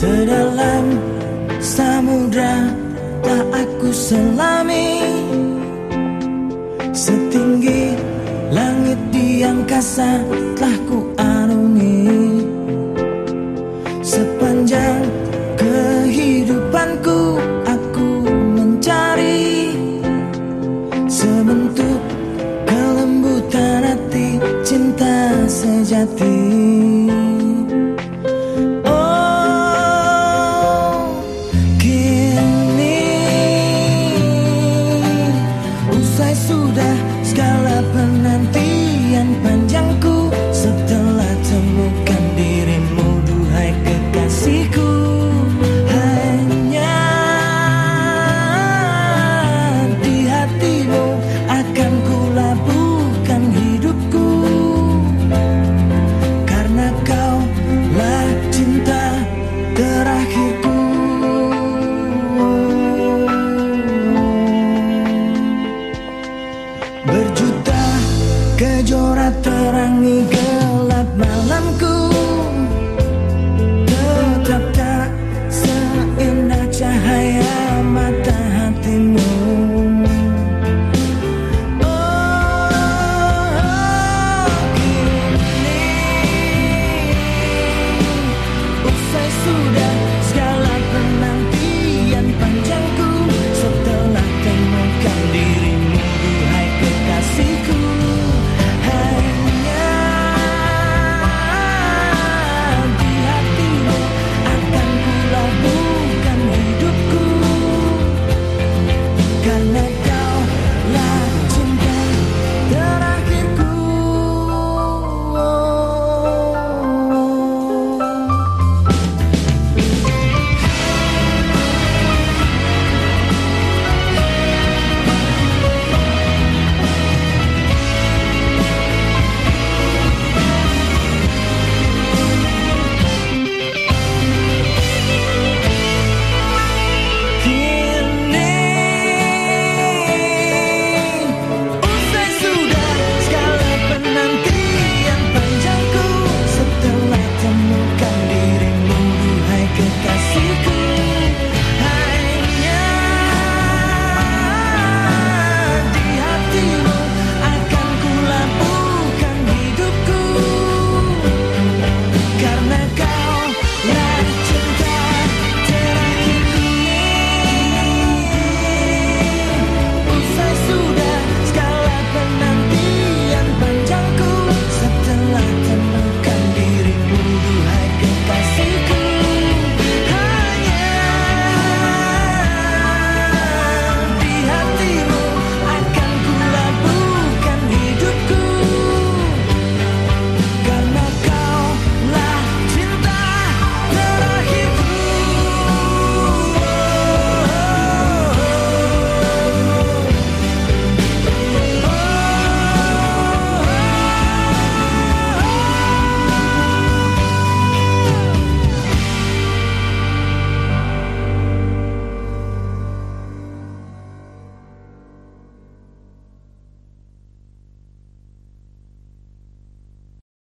Sedalam samudra tak aku selami. Setinggi langit di angkasa telah ku arungi Sepanjang kehidupanku aku mencari. Sebentuk kelembutan hati cinta sejati. Segala penantian Kejora terangi gelap